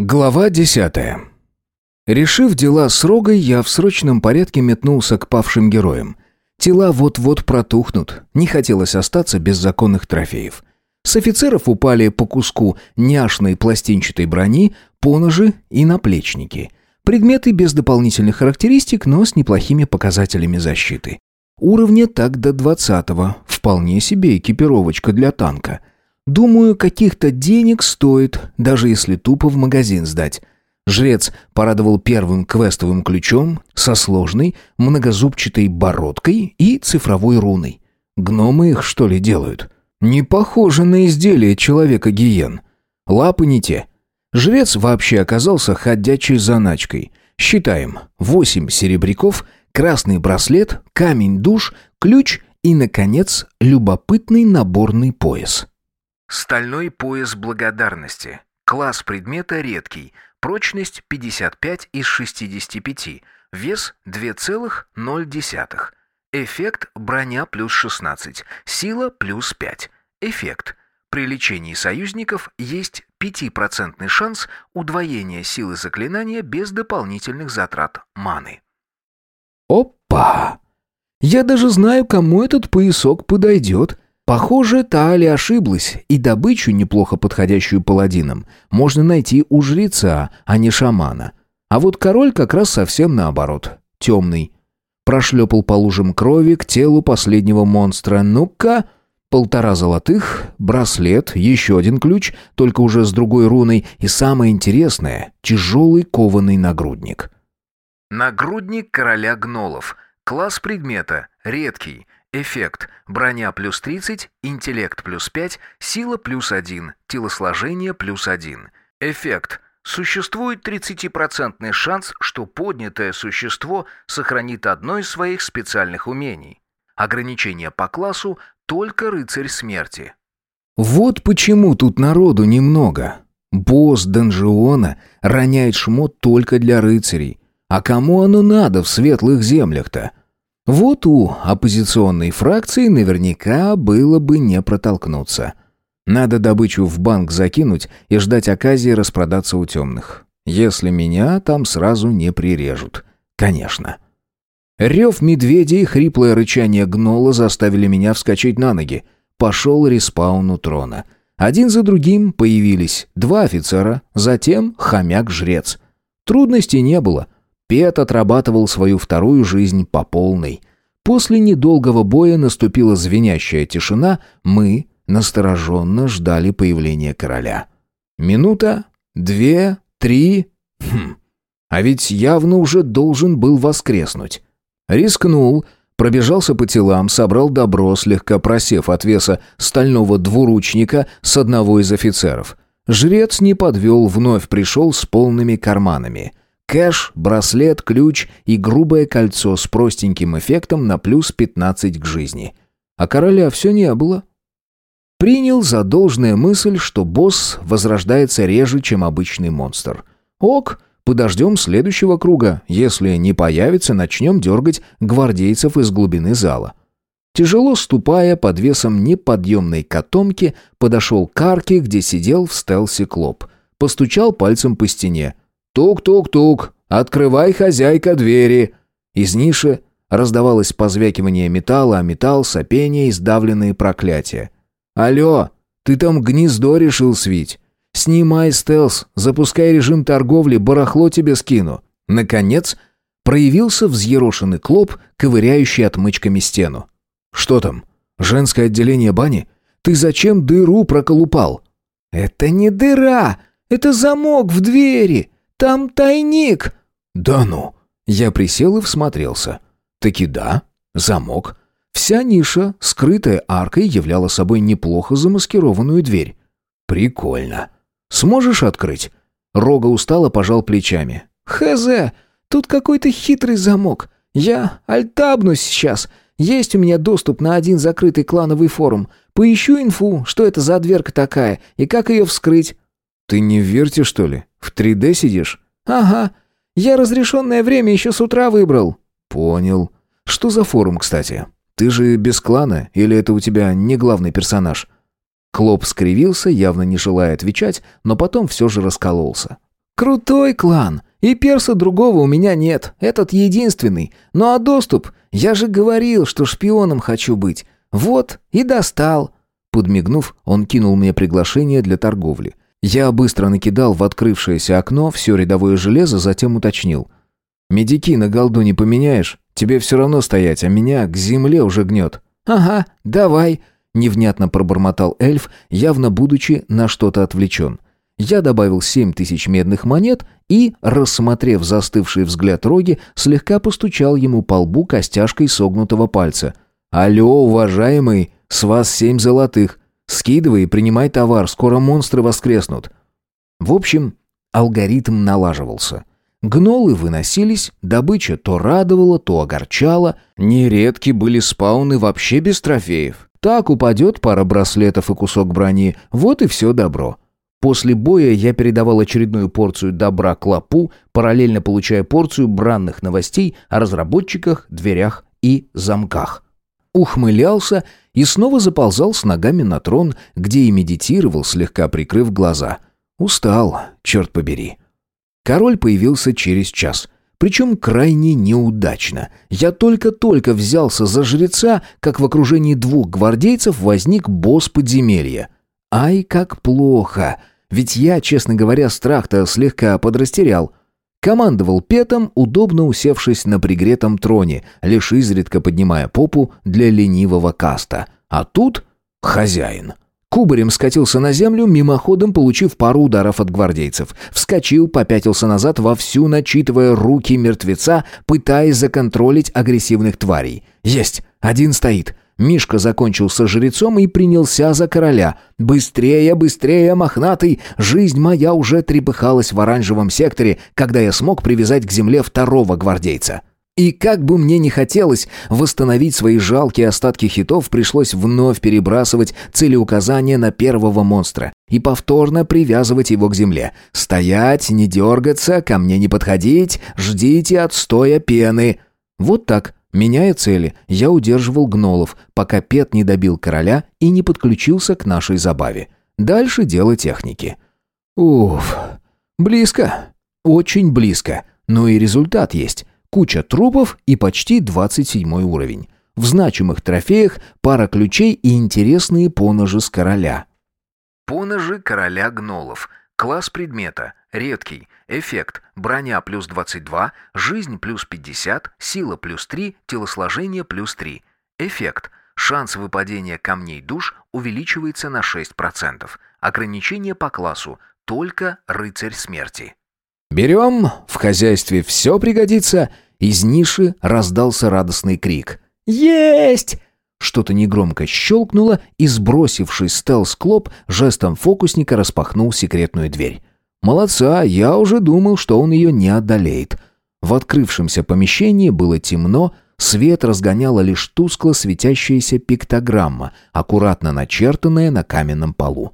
Глава десятая. Решив дела с Рогой, я в срочном порядке метнулся к павшим героям. Тела вот-вот протухнут, не хотелось остаться без законных трофеев. С офицеров упали по куску няшной пластинчатой брони, поножи и наплечники. Предметы без дополнительных характеристик, но с неплохими показателями защиты. Уровня так до двадцатого, вполне себе экипировочка для танка – Думаю, каких-то денег стоит, даже если тупо в магазин сдать. Жрец порадовал первым квестовым ключом со сложной многозубчатой бородкой и цифровой руной. Гномы их, что ли, делают? Не похоже на изделие человека-гиен. Лапы не те. Жрец вообще оказался ходячей заначкой. Считаем. Восемь серебряков, красный браслет, камень-душ, ключ и, наконец, любопытный наборный пояс. Стальной пояс благодарности. Класс предмета редкий. Прочность 55 из 65. Вес 2,0. Эффект броня плюс 16. Сила плюс 5. Эффект. При лечении союзников есть 5% шанс удвоения силы заклинания без дополнительных затрат маны. Опа! Я даже знаю, кому этот поясок подойдет. Похоже, Таали ошиблась, и добычу, неплохо подходящую паладинам, можно найти у жреца, а не шамана. А вот король как раз совсем наоборот, темный. Прошлепал по лужам крови к телу последнего монстра. Ну-ка, полтора золотых, браслет, еще один ключ, только уже с другой руной, и самое интересное — тяжелый кованый нагрудник. Нагрудник короля гнолов. Класс предмета. Редкий. Эффект. Броня плюс 30, интеллект плюс 5, сила плюс 1, телосложение плюс 1. Эффект. Существует 30% шанс, что поднятое существо сохранит одно из своих специальных умений. Ограничение по классу только рыцарь смерти. Вот почему тут народу немного. Босс донжиона роняет шмот только для рыцарей. А кому оно надо в светлых землях-то? Вот у оппозиционной фракции наверняка было бы не протолкнуться. Надо добычу в банк закинуть и ждать оказии распродаться у темных. Если меня там сразу не прирежут. Конечно. Рев медведя и хриплое рычание гнола заставили меня вскочить на ноги. Пошел респаун у трона. Один за другим появились два офицера, затем хомяк-жрец. Трудностей не было — Пет отрабатывал свою вторую жизнь по полной. После недолгого боя наступила звенящая тишина, мы настороженно ждали появления короля. Минута, две, три... Хм, а ведь явно уже должен был воскреснуть. Рискнул, пробежался по телам, собрал добро, слегка просев от веса стального двуручника с одного из офицеров. Жрец не подвел, вновь пришел с полными карманами. Кэш, браслет, ключ и грубое кольцо с простеньким эффектом на плюс 15 к жизни. А короля все не было. Принял за должное мысль, что босс возрождается реже, чем обычный монстр. Ок, подождем следующего круга. Если не появится, начнем дергать гвардейцев из глубины зала. Тяжело ступая под весом неподъемной котомки, подошел к арке, где сидел в стелсе Клоп. Постучал пальцем по стене. «Тук-тук-тук! Открывай, хозяйка, двери!» Из ниши раздавалось позвякивание металла, а металл, сопение и сдавленные проклятия. «Алло, ты там гнездо решил свить? Снимай стелс, запускай режим торговли, барахло тебе скину». Наконец, проявился взъерошенный клоп, ковыряющий отмычками стену. «Что там? Женское отделение бани? Ты зачем дыру проколупал?» «Это не дыра, это замок в двери!» Там тайник!» «Да ну!» Я присел и всмотрелся. «Таки да, замок. Вся ниша, скрытая аркой, являла собой неплохо замаскированную дверь. Прикольно. Сможешь открыть?» Рога устало пожал плечами. «Хз, тут какой-то хитрый замок. Я альтабнусь сейчас. Есть у меня доступ на один закрытый клановый форум. Поищу инфу, что это за дверка такая и как ее вскрыть». «Ты не в Верте, что ли? В 3D сидишь?» «Ага. Я разрешенное время еще с утра выбрал». «Понял. Что за форум, кстати? Ты же без клана, или это у тебя не главный персонаж?» Клоп скривился, явно не желая отвечать, но потом все же раскололся. Крутой клан. И перса другого у меня нет. Этот единственный. Ну а доступ? Я же говорил, что шпионом хочу быть. Вот и достал». Подмигнув, он кинул мне приглашение для торговли. Я быстро накидал в открывшееся окно все рядовое железо, затем уточнил. «Медики на голду не поменяешь? Тебе все равно стоять, а меня к земле уже гнет». «Ага, давай», — невнятно пробормотал эльф, явно будучи на что-то отвлечен. Я добавил семь тысяч медных монет и, рассмотрев застывший взгляд Роги, слегка постучал ему по лбу костяшкой согнутого пальца. «Алло, уважаемый, с вас семь золотых. Скидывай и принимай товар, скоро монстры воскреснут». В общем, алгоритм налаживался. Гнолы выносились, добыча то радовала, то огорчала. Нередки были спауны вообще без трофеев. Так упадет пара браслетов и кусок брони, вот и все добро. После боя я передавал очередную порцию добра клопу, параллельно получая порцию бранных новостей о разработчиках, дверях и замках. Ухмылялся и снова заползал с ногами на трон, где и медитировал, слегка прикрыв глаза. Устал, черт побери. Король появился через час. Причем крайне неудачно. Я только-только взялся за жреца, как в окружении двух гвардейцев возник босс подземелья. Ай, как плохо. Ведь я, честно говоря, страх-то слегка подрастерял. Командовал Петом, удобно усевшись на пригретом троне, лишь изредка поднимая попу для ленивого каста. А тут хозяин. Кубарем скатился на землю, мимоходом получив пару ударов от гвардейцев. Вскочил, попятился назад, вовсю начитывая руки мертвеца, пытаясь законтролить агрессивных тварей. «Есть! Один стоит!» Мишка закончил со жрецом и принялся за короля. «Быстрее, быстрее, мохнатый! Жизнь моя уже трепыхалась в оранжевом секторе, когда я смог привязать к земле второго гвардейца». И как бы мне не хотелось восстановить свои жалкие остатки хитов, пришлось вновь перебрасывать целеуказания на первого монстра и повторно привязывать его к земле. «Стоять, не дергаться, ко мне не подходить, ждите отстоя пены». Вот так, меняя цели, я удерживал гнолов, пока Пет не добил короля и не подключился к нашей забаве. Дальше дело техники. Уф, близко, очень близко, но и результат есть. Куча трупов и почти 27 уровень. В значимых трофеях пара ключей и интересные поножи с короля. Поножи короля гнолов. Класс предмета. Редкий. Эффект. Броня плюс 22, жизнь плюс 50, сила плюс 3, телосложение плюс 3. Эффект. Шанс выпадения камней душ увеличивается на 6%. Ограничение по классу. Только рыцарь смерти. «Берем, в хозяйстве все пригодится». Из ниши раздался радостный крик. «Есть!» Что-то негромко щелкнуло, и сбросивший стелс-клоп жестом фокусника распахнул секретную дверь. «Молодца, я уже думал, что он ее не одолеет». В открывшемся помещении было темно, свет разгоняла лишь тускло светящаяся пиктограмма, аккуратно начертанная на каменном полу.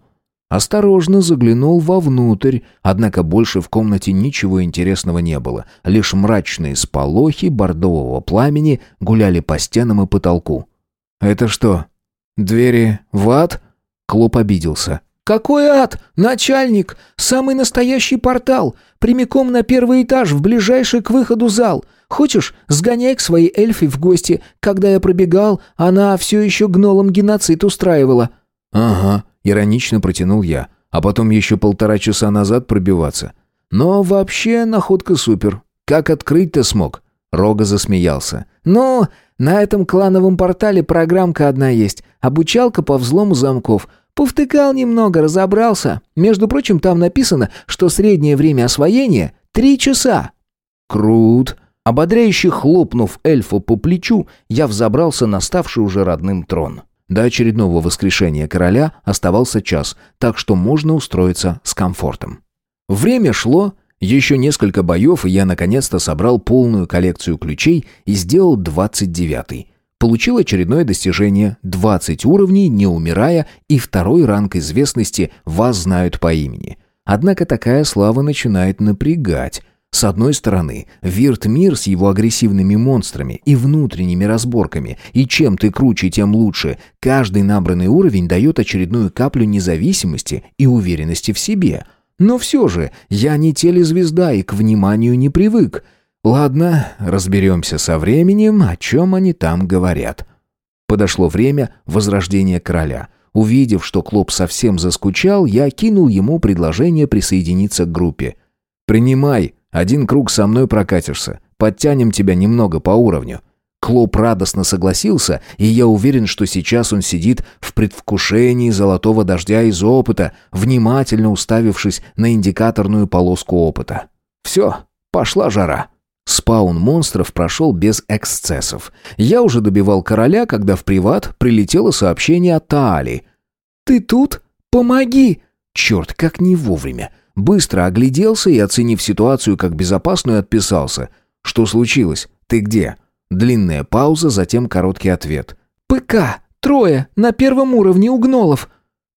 Осторожно заглянул вовнутрь, однако больше в комнате ничего интересного не было. Лишь мрачные сполохи бордового пламени гуляли по стенам и потолку. «Это что, двери в ад?» Клоп обиделся. «Какой ад? Начальник! Самый настоящий портал! Прямиком на первый этаж, в ближайший к выходу зал! Хочешь, сгоняй к своей эльфе в гости. Когда я пробегал, она все еще гнолом геноцид устраивала». «Ага», Иронично протянул я, а потом еще полтора часа назад пробиваться. Но вообще находка супер. Как открыть-то смог? Рога засмеялся. «Ну, на этом клановом портале программка одна есть. Обучалка по взлому замков. Повтыкал немного, разобрался. Между прочим, там написано, что среднее время освоения — три часа». «Крут». Ободряюще хлопнув эльфу по плечу, я взобрался на ставший уже родным трон. До очередного воскрешения короля оставался час, так что можно устроиться с комфортом. Время шло, еще несколько боев, и я наконец-то собрал полную коллекцию ключей и сделал 29-й. Получил очередное достижение, 20 уровней, не умирая, и второй ранг известности «Вас знают по имени». Однако такая слава начинает напрягать. С одной стороны, Вирт-мир с его агрессивными монстрами и внутренними разборками, и чем ты круче, тем лучше, каждый набранный уровень дает очередную каплю независимости и уверенности в себе. Но все же, я не телезвезда и к вниманию не привык. Ладно, разберемся со временем, о чем они там говорят. Подошло время возрождения короля. Увидев, что Клоп совсем заскучал, я кинул ему предложение присоединиться к группе. «Принимай, один круг со мной прокатишься, подтянем тебя немного по уровню». Клоп радостно согласился, и я уверен, что сейчас он сидит в предвкушении золотого дождя из опыта, внимательно уставившись на индикаторную полоску опыта. «Все, пошла жара». Спаун монстров прошел без эксцессов. Я уже добивал короля, когда в приват прилетело сообщение от Таали. «Ты тут? Помоги!» Черт, как не вовремя. Быстро огляделся и, оценив ситуацию как безопасную, отписался. «Что случилось? Ты где?» Длинная пауза, затем короткий ответ. «ПК! Трое! На первом уровне у гнолов!»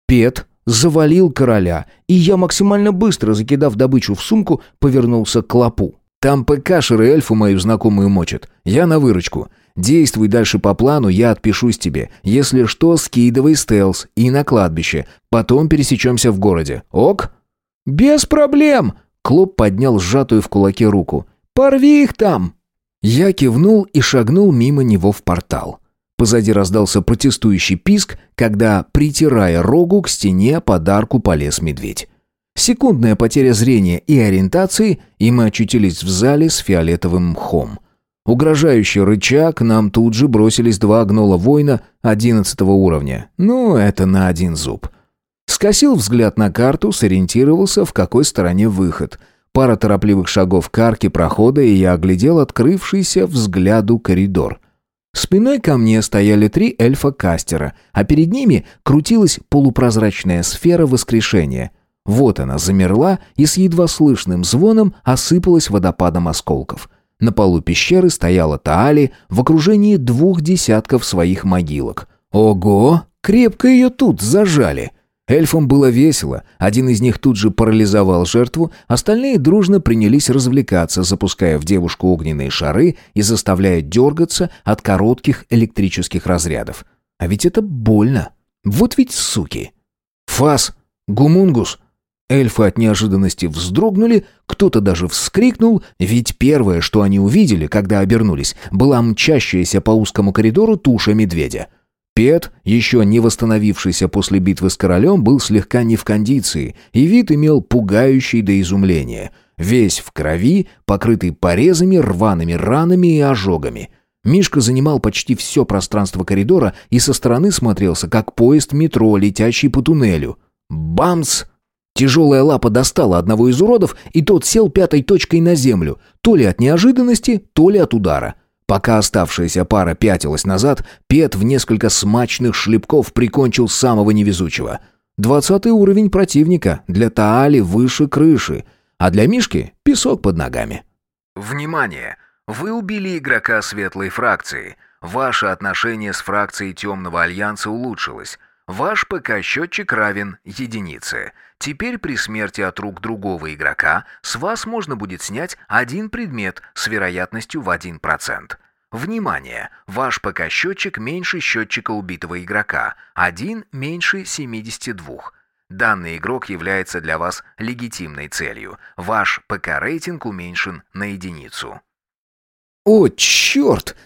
Пет завалил короля, и я, максимально быстро закидав добычу в сумку, повернулся к клопу. «Там ПК-шеры эльфу мою знакомую мочат. Я на выручку. Действуй дальше по плану, я отпишусь тебе. Если что, скидывай стелс и на кладбище. Потом пересечемся в городе. Ок?» «Без проблем!» Клоп поднял сжатую в кулаке руку. «Порви их там!» Я кивнул и шагнул мимо него в портал. Позади раздался протестующий писк, когда, притирая рогу к стене, подарку полез медведь. Секундная потеря зрения и ориентации, и мы очутились в зале с фиолетовым мхом. Угрожающий рычаг, нам тут же бросились два гнола-воина одиннадцатого уровня. Ну, это на один зуб. Скосил взгляд на карту, сориентировался, в какой стороне выход — Пара торопливых шагов к арке прохода, и я оглядел открывшийся взгляду коридор. Спиной ко мне стояли три эльфа-кастера, а перед ними крутилась полупрозрачная сфера воскрешения. Вот она замерла и с едва слышным звоном осыпалась водопадом осколков. На полу пещеры стояла Таали в окружении двух десятков своих могилок. Ого, крепко ее тут зажали. Эльфам было весело, один из них тут же парализовал жертву, остальные дружно принялись развлекаться, запуская в девушку огненные шары и заставляя дергаться от коротких электрических разрядов. А ведь это больно. Вот ведь суки. «Фас! Гумунгус!» Эльфы от неожиданности вздрогнули, кто-то даже вскрикнул, ведь первое, что они увидели, когда обернулись, была мчащаяся по узкому коридору туша медведя. Пет, еще не восстановившийся после битвы с королем, был слегка не в кондиции, и вид имел пугающий до изумления. Весь в крови, покрытый порезами, рваными ранами и ожогами. Мишка занимал почти все пространство коридора и со стороны смотрелся, как поезд метро, летящий по туннелю. Бамс! Тяжелая лапа достала одного из уродов, и тот сел пятой точкой на землю, то ли от неожиданности, то ли от удара. Пока оставшаяся пара пятилась назад, Пет в несколько смачных шлепков прикончил самого невезучего. Двадцатый уровень противника для Таали выше крыши, а для Мишки песок под ногами. Внимание! Вы убили игрока светлой фракции. Ваше отношение с фракцией Темного Альянса улучшилось. Ваш ПК-счетчик равен единице. Теперь при смерти от рук другого игрока с вас можно будет снять один предмет с вероятностью в 1%. Внимание! Ваш ПК-счетчик меньше счетчика убитого игрока. Один меньше 72. Данный игрок является для вас легитимной целью. Ваш ПК-рейтинг уменьшен на единицу. О, черт!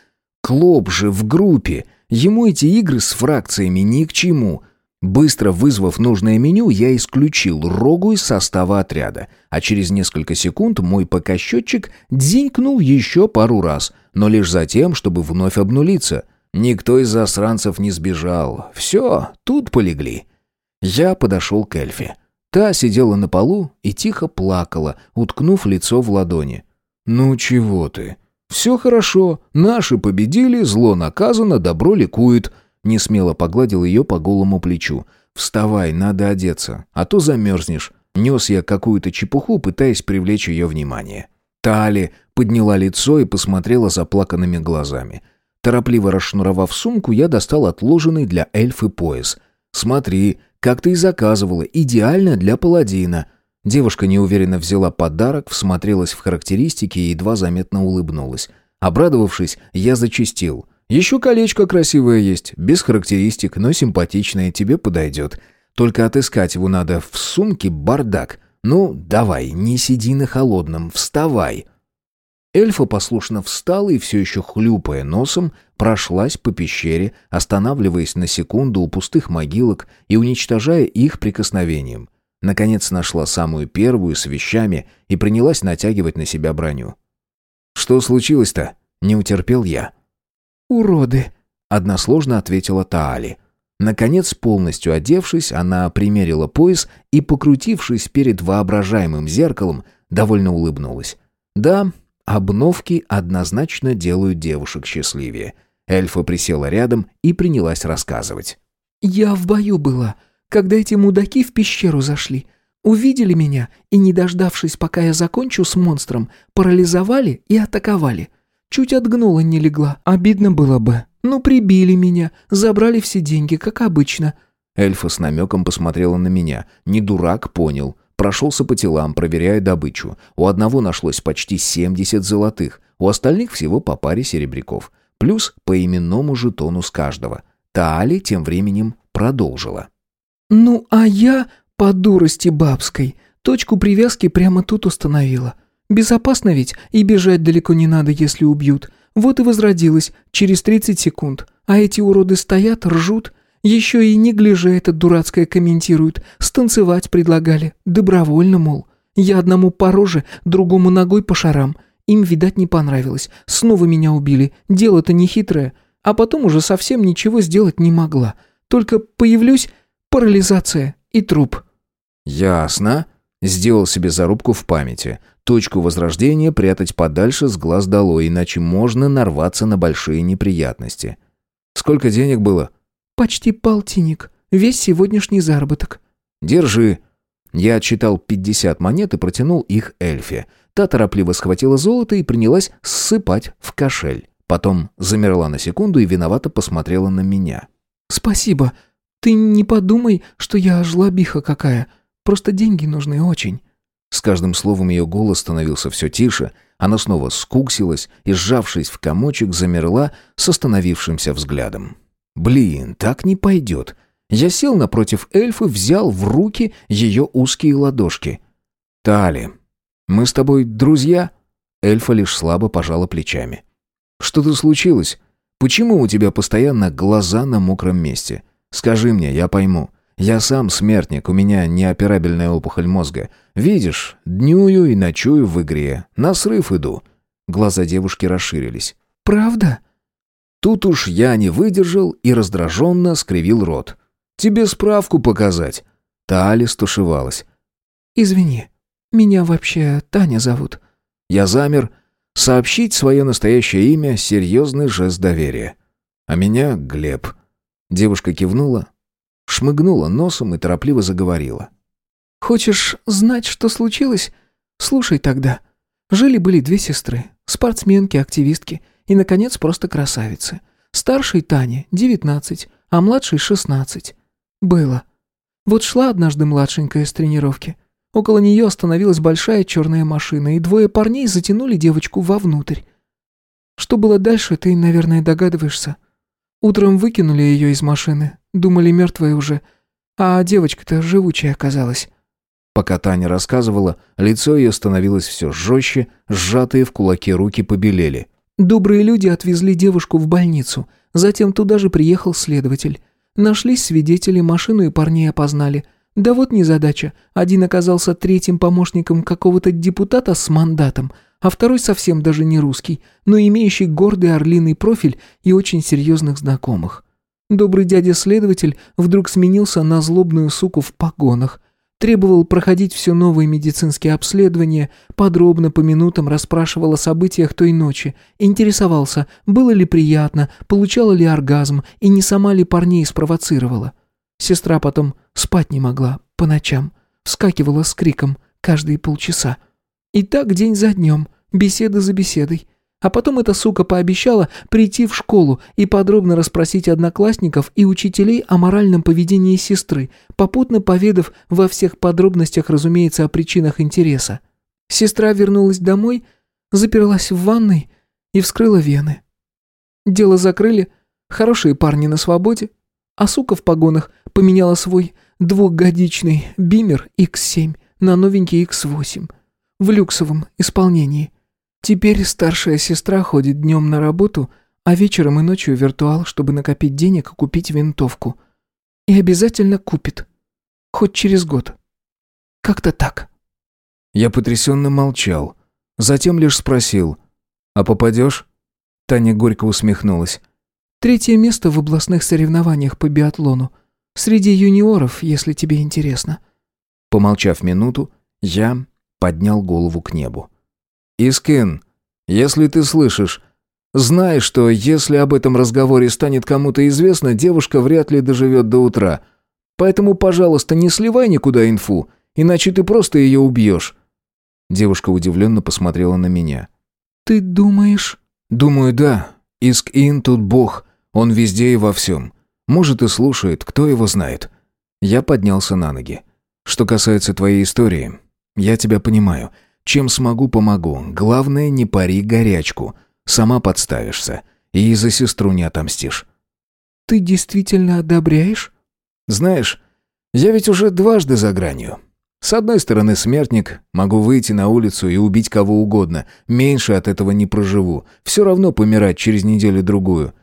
Клоп же в группе. Ему эти игры с фракциями ни к чему. Быстро вызвав нужное меню, я исключил рогу из состава отряда, а через несколько секунд мой ПК-счетчик дзинькнул еще пару раз, но лишь за тем, чтобы вновь обнулиться. Никто из засранцев не сбежал. Все, тут полегли. Я подошел к Эльфе. Та сидела на полу и тихо плакала, уткнув лицо в ладони. «Ну чего ты? Все хорошо. Наши победили, зло наказано, добро ликует». Несмело погладил ее по голому плечу. «Вставай, надо одеться, а то замерзнешь». Нес я какую-то чепуху, пытаясь привлечь ее внимание. Тали подняла лицо и посмотрела заплаканными глазами. Торопливо расшнуровав сумку, я достал отложенный для эльфы пояс. «Смотри, как ты и заказывала, идеально для паладина». Девушка неуверенно взяла подарок, всмотрелась в характеристики и едва заметно улыбнулась. Обрадовавшись, я зачистил. Еще колечко красивое есть, без характеристик, но симпатичное, тебе подойдет. Только отыскать его надо в сумке бардак. Ну, давай, не сиди на холодном, вставай. Эльфа послушно встала и все еще хлюпая носом, прошлась по пещере, останавливаясь на секунду у пустых могилок и уничтожая их прикосновением. Наконец нашла самую первую с вещами и принялась натягивать на себя броню. «Что случилось-то?» — не утерпел я. «Уроды!» — односложно ответила Таали. Наконец, полностью одевшись, она примерила пояс и, покрутившись перед воображаемым зеркалом, довольно улыбнулась. «Да, Обновки однозначно делают девушек счастливее. Эльфа присела рядом и принялась рассказывать. «Я в бою была, когда эти мудаки в пещеру зашли. Увидели меня и, не дождавшись, пока я закончу с монстром, парализовали и атаковали. Чуть отгнула не легла. Обидно было бы. Ну, прибили меня, забрали все деньги, как обычно». Эльфа с намеком посмотрела на меня. Не дурак, понял. Прошелся по телам, проверяя добычу. У одного нашлось почти 70 золотых, у остальных всего по паре серебряков. Плюс по именному жетону с каждого. Таали тем временем продолжила. «Ну, а я, по дурости бабской, точку привязки прямо тут установила. Безопасно ведь, и бежать далеко не надо, если убьют. Вот и возродилась, через 30 секунд. А эти уроды стоят, ржут, еще и не гляже это дурацкое комментируют. Станцевать предлагали. Добровольно, мол. Я одному по роже, другому ногой по шарам. Им, видать, не понравилось. Снова меня убили. Дело-то не хитрое. А потом уже совсем ничего сделать не могла. Только появлюсь, парализация и труп. «Ясно», Сделал себе зарубку в памяти. Точку возрождения прятать подальше с глаз долой, иначе можно нарваться на большие неприятности. Сколько денег было? «Почти полтинник. Весь сегодняшний заработок». «Держи». Я отчитал пятьдесят монет и протянул их эльфе. Та торопливо схватила золото и принялась ссыпать в кошель. Потом замерла на секунду и виновато посмотрела на меня. «Спасибо. Ты не подумай, что я жлобиха какая. Просто деньги нужны очень». С каждым словом ее голос становился все тише. Она снова скуксилась и, сжавшись в комочек, замерла с остановившимся взглядом. Блин, так не пойдет. Я сел напротив эльфы, взял в руки ее узкие ладошки. «Тали, мы с тобой друзья?» Эльфа лишь слабо пожала плечами. «Что-то случилось? Почему у тебя постоянно глаза на мокром месте? Скажи мне, я пойму. Я сам смертник, у меня неоперабельная опухоль мозга. Видишь, днюю и ночую в игре. На срыв иду». Глаза девушки расширились. «Правда?» Тут уж я не выдержал и раздраженно скривил рот. «Тебе справку показать?» Тали стушевалась. «Извини, меня вообще Таня зовут». Я замер. Сообщить свое настоящее имя — серьезный жест доверия. А меня — Глеб. Девушка кивнула, шмыгнула носом и торопливо заговорила. «Хочешь знать, что случилось? Слушай тогда. Жили-были две сестры, спортсменки, активистки и, наконец, просто красавицы. Старшей Тане 19, а младшей 16. Было. Вот шла однажды младшенькая с тренировки. Около нее остановилась большая черная машина, и двое парней затянули девочку вовнутрь. Что было дальше, ты, наверное, догадываешься. Утром выкинули ее из машины, думали мертвая уже, а девочка-то живучая оказалась. Пока Таня рассказывала, лицо ее становилось все жестче, сжатые в кулаки руки побелели. Добрые люди отвезли девушку в больницу. Затем туда же приехал следователь. Нашлись свидетели, машину и парней опознали. Да вот незадача. Один оказался третьим помощником какого-то депутата с мандатом, а второй совсем даже не русский, но имеющий гордый орлиный профиль и очень серьезных знакомых. Добрый дядя-следователь вдруг сменился на злобную суку в погонах – Требовал проходить все новые медицинские обследования, подробно по минутам расспрашивал о событиях той ночи, интересовался, было ли приятно, получала ли оргазм и не сама ли парней спровоцировала. Сестра потом спать не могла по ночам, вскакивала с криком каждые полчаса. И так день за днем, беседа за беседой. А потом эта сука пообещала прийти в школу и подробно расспросить одноклассников и учителей о моральном поведении сестры, попутно поведав во всех подробностях, разумеется, о причинах интереса. Сестра вернулась домой, заперлась в ванной и вскрыла вены. Дело закрыли, хорошие парни на свободе, а сука в погонах поменяла свой двухгодичный Бимер X7 на новенький X8 в люксовом исполнении. Теперь старшая сестра ходит днем на работу, а вечером и ночью виртуал, чтобы накопить денег и купить винтовку. И обязательно купит. Хоть через год. Как-то так. Я потрясенно молчал. Затем лишь спросил. «А попадешь?» Таня горько усмехнулась. «Третье место в областных соревнованиях по биатлону. Среди юниоров, если тебе интересно». Помолчав минуту, я поднял голову к небу. «Искин, если ты слышишь, знай, что если об этом разговоре станет кому-то известно, девушка вряд ли доживет до утра. Поэтому, пожалуйста, не сливай никуда инфу, иначе ты просто ее убьешь». Девушка удивленно посмотрела на меня. «Ты думаешь?» «Думаю, да. Иск-Ин тут бог. Он везде и во всем. Может, и слушает, кто его знает». Я поднялся на ноги. «Что касается твоей истории, я тебя понимаю. Чем смогу, помогу. Главное, не пари горячку. Сама подставишься. И за сестру не отомстишь». «Ты действительно одобряешь?» «Знаешь, я ведь уже дважды за гранью. С одной стороны, смертник, могу выйти на улицу и убить кого угодно. Меньше от этого не проживу. Все равно помирать через неделю-другую.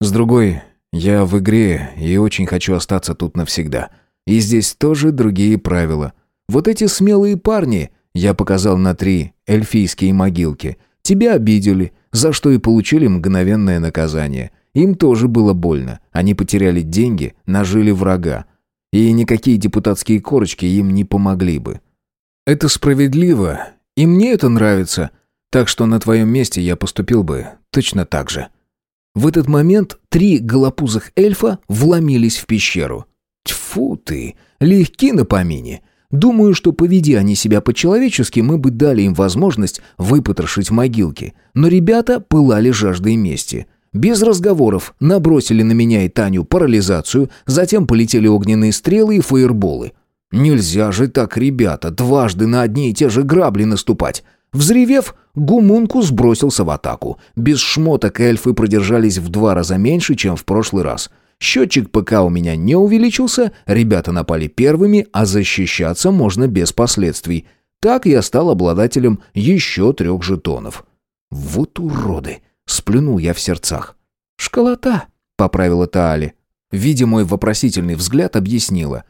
С другой, я в игре и очень хочу остаться тут навсегда. И здесь тоже другие правила. Вот эти смелые парни, я показал на три эльфийские могилки, тебя обидели, за что и получили мгновенное наказание. Им тоже было больно. Они потеряли деньги, нажили врага. И никакие депутатские корочки им не помогли бы. Это справедливо, и мне это нравится, так что на твоем месте я поступил бы точно так же». В этот момент три голопузых эльфа вломились в пещеру. Тьфу ты, легки на помине. Думаю, что поведи они себя по-человечески, мы бы дали им возможность выпотрошить могилки. Но ребята пылали жаждой мести. Без разговоров набросили на меня и Таню парализацию, затем полетели огненные стрелы и фаерболы. Нельзя же так, ребята, дважды на одни и те же грабли наступать. Взревев, гумунку сбросился в атаку. Без шмоток эльфы продержались в два раза меньше, чем в прошлый раз. Счетчик ПК у меня не увеличился, ребята напали первыми, а защищаться можно без последствий. Так я стал обладателем еще трех жетонов. Вот уроды! Сплюнул я в сердцах. «Школота», — поправила Таали. Видя мой вопросительный взгляд, объяснила.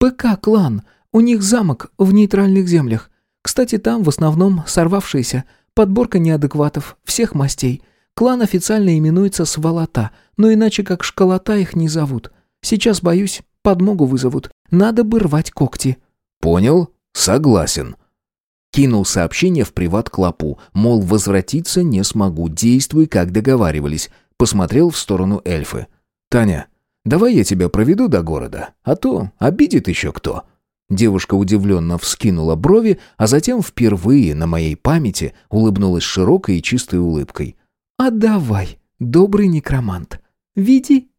«ПК-клан. У них замок в нейтральных землях. Кстати, там в основном сорвавшиеся. Подборка неадекватов, всех мастей. Клан официально именуется Сволота, но иначе как Школота их не зовут. Сейчас, боюсь, подмогу вызовут. Надо бы рвать когти». «Понял? Согласен». Кинул сообщение в приват-клопу, мол, возвратиться не смогу, действуй, как договаривались. Посмотрел в сторону эльфы. «Таня, давай я тебя проведу до города, а то обидит еще кто». Девушка удивленно вскинула брови, а затем впервые на моей памяти улыбнулась широкой и чистой улыбкой. «А давай, добрый некромант, види